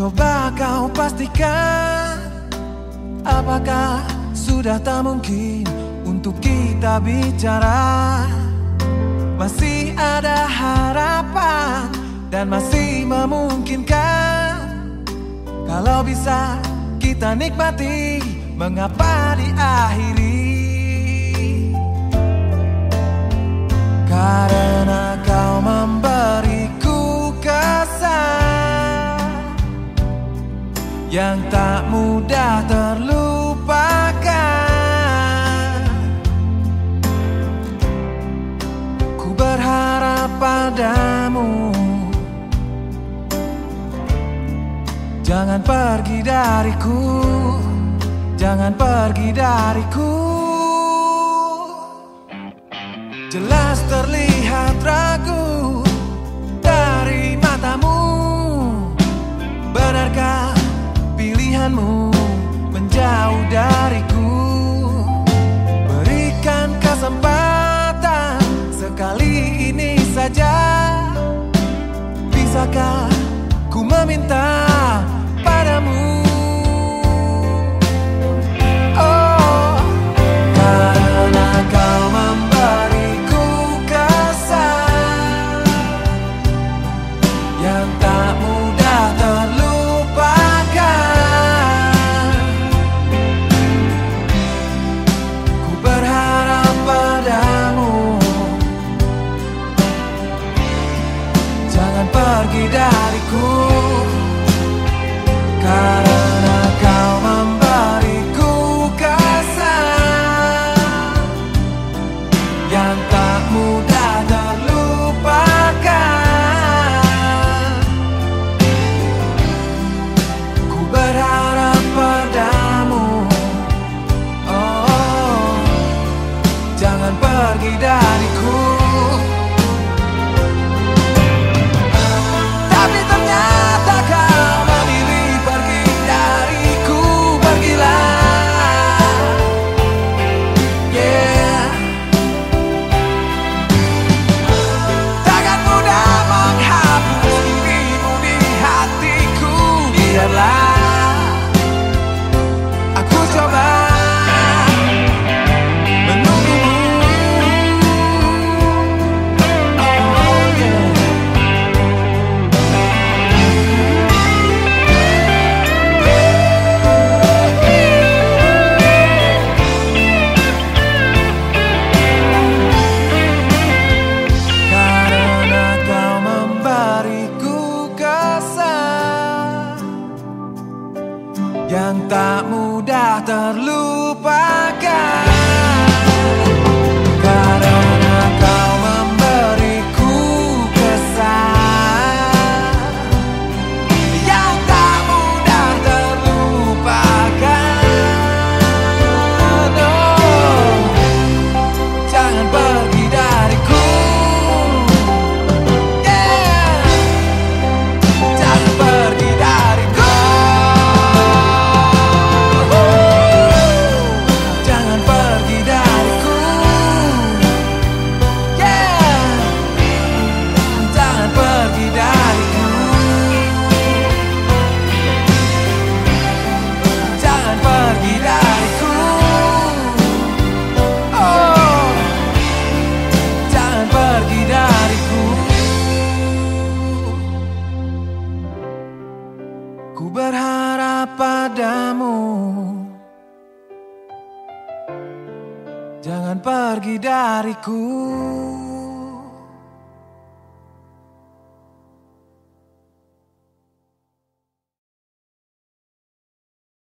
Coba kau pastikan Apakah sudah tak mungkin Untuk kita bicara? Masih ada harapan Dan masih memungkinkan. Kalau bisa kita nikmati Mengapa diakhiri? Karena Yang tak mudah terlupakan. Ku berharap padamu. Jangan pergi dariku. Jangan pergi dariku. Jelas terlihat saja. Bisakah ku meminta padamu pergi dariku. Karena kau memberiku kesan Yang tak mudah terlupakan. Ku berharap padamu. Oh, jangan pergi dariku Yang tak mudah terlupakan Ku berharap padamu. Jangan pergi dariku